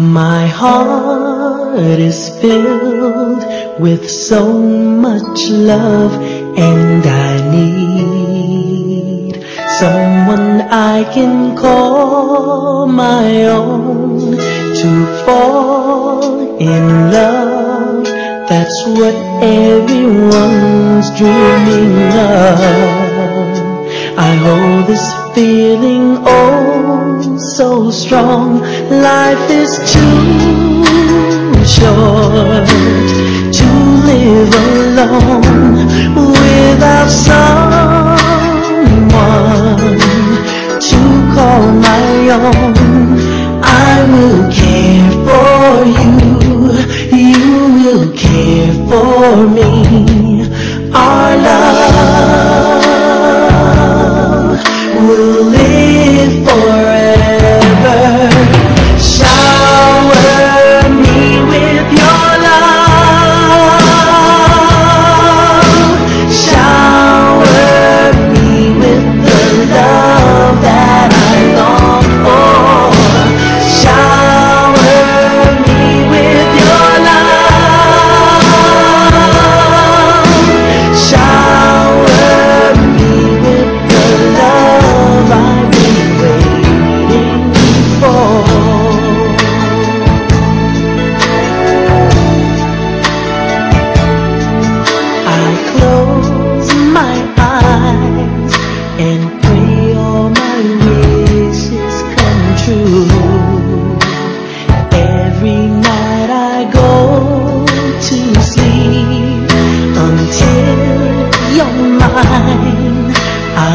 My heart is filled with so much love and I need someone I can call my own to fall in love. That's what everyone's dreaming of. I hold this feeling oh so strong. Life is too short to live alone without someone to call my own. I will care for you, you will care for me.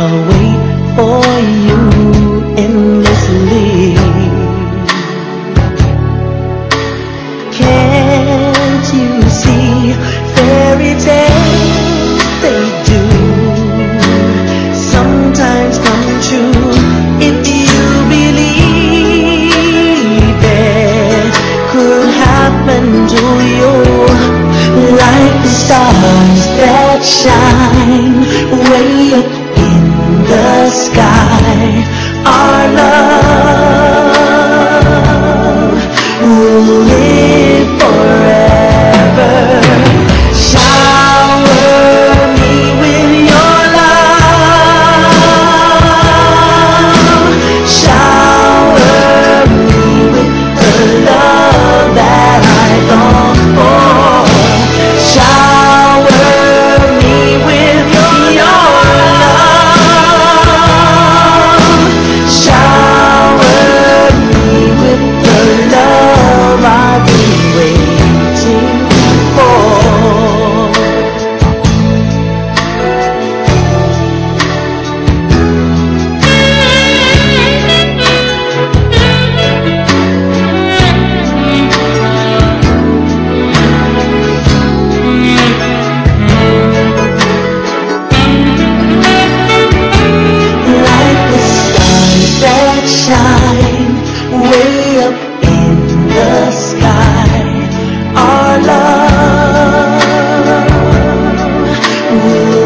I'll wait for you endlessly. Can't you see fairy tales they do sometimes come true if you believe it could happen to you like the stars that shine way up sky. Our love. you